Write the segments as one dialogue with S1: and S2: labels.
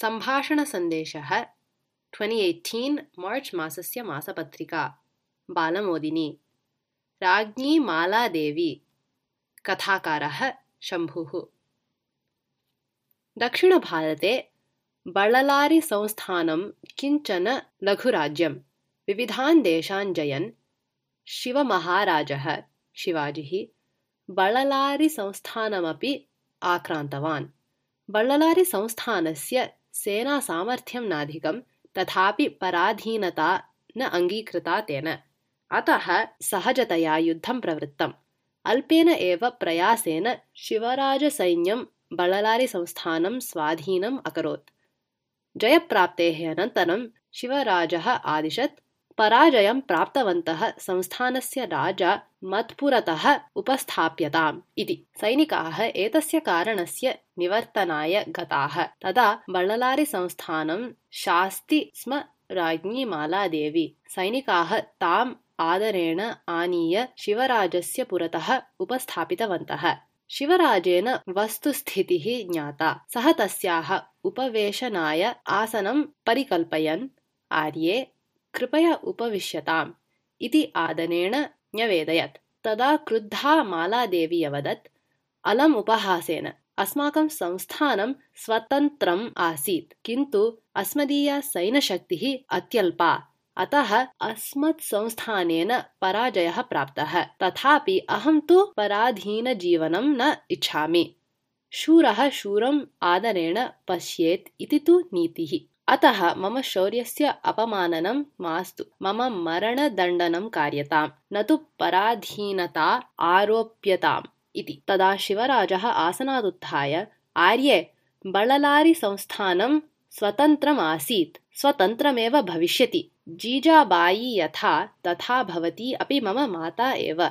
S1: सम्भाषणसन्देशः twenty eighteen March मासस्य मासपत्रिका। बालमोदिनी। राज्ञी मालादेवी। कथाकारः शम्भुः। दक्षिणभारते बळलारिसंस्थानं किञ्चन लघुराज्यं। विविधान् देशान् जयन्। शिवमहाराजः शिवाजिः बळलारिसंस्थानमपि आक्रान्तवान्। बळ्ळलारिसंस्थानस्य सेनासामर्थ्यं नाधिकं तथापि पराधीनता न अङ्गीकृता तेन। अतः सहजतया युद्धं प्रवृत्तम्। अल्पेन एव प्रयासेन शिवराजसैन्यं बळ्ळलारिसंस्थानं स्वाधीनम् अकरोत्। जयप्राप्तेः अनन्तरं शिवराजः आदिशत् पराजयं प्राप्तवन्तः संस्थानस्य राजा मत्पुरतः उपस्थाप्यताम् इति। सैनिकाः एतस्य कारणस्य निवर्तनाय गताः। तदा बळ्ळलारिसंस्थानं शास्ति स्म राज्ञी मालादेवी सैनिकाः ताम् आदरेण आनीय शिवराजस्य पुरतः उपस्थापितवन्तः। शिवराजेन वस्तुस्थितिः ज्ञाता। सः तस्याः उपवेशनाय आसनं परिकल्पयन्। आर्ये कृपया उपविश्यताम् इति आदरेण न्यवेदयत्। तदा क्रुद्धा मालादेवी अवदत् अलम् उपहासेन। अस्माकं संस्थानं स्वतन्त्रम् आसीत् किन्तु अस्मदीया सैनशक्तिः अत्यल्पा। अतः अस्मत्संस्थानेन पराजयः प्राप्तः। तथापि अहं तु पराधीनजीवनं न इच्छामि। शूरः शूरम् आदरेण पश्येत् इति तु नीतिः अतः मम शौर्यस्य अपमाननं मास्तु। मम मरणदण्डनं कार्यताम्। न तु पराधीनता आरोप्यताम् इति। तदा शिवराजः आसनादुत्थाय आर्ये बळलारिसंस्थानं स्वतन्त्रमासीत्। स्वतन्त्रमेव भविष्यति। जीजाबायी यथा तथा भवती अपि मम माता एव।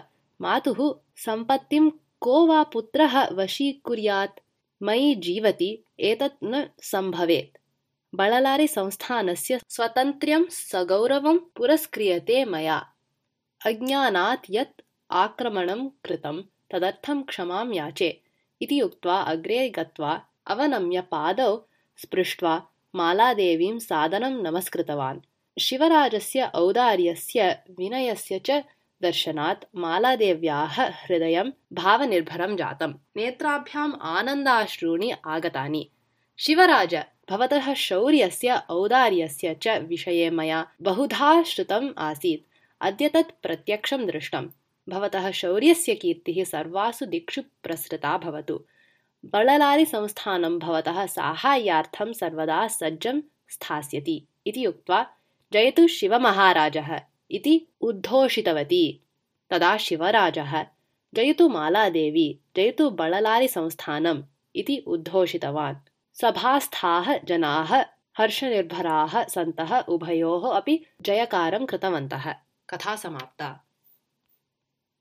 S1: मातुः सम्पत्तिं को वा पुत्रः वशीकुर्यात्? मयि जीवति एतत् न सम्भवेत् बळलारिसंस्थानस्य स्वतन्त्र्यं सगौरवं पुरस्क्रियते मया। अज्ञानात् यत् आक्रमणं कृतं तदर्थं क्षमां याचे। इति उक्त्वा अग्रे गत्वा अवनम्य पादौ स्पृष्ट्वा मालादेवीं सादनं नमस्कृतवान्। शिवराजस्य औदार्यस्य विनयस्य च दर्शनात् मालादेव्याः हृदयं भावनिर्भरं जातं नेत्राभ्याम् आनन्दाश्रूणि आगतानि। शिवराज भवतः शौर्यस्य औदार्यस्य च विषये मया बहुधा श्रुतम् आसीत्। अद्य तत् प्रत्यक्षं दृष्टम्। भवतः शौर्यस्य कीर्तिः सर्वासु दिक्षु प्रसृता भवतु। बळलारिसंस्थानं भवतः साहाय्यार्थं सर्वदा सज्जं स्थास्यति। इति उक्त्वा जयतु शिवमहाराजः इति उद्घोषितवती। तदा शिवराजः जयतु मालादेवी जयतु बळलारिसंस्थानम् इति उद्घोषितवान् सभास्थाः जनाः हर्षनिर्भराः सन्तः उभयोः अपि जयकारं कृतवन्तः। कथा समाप्ता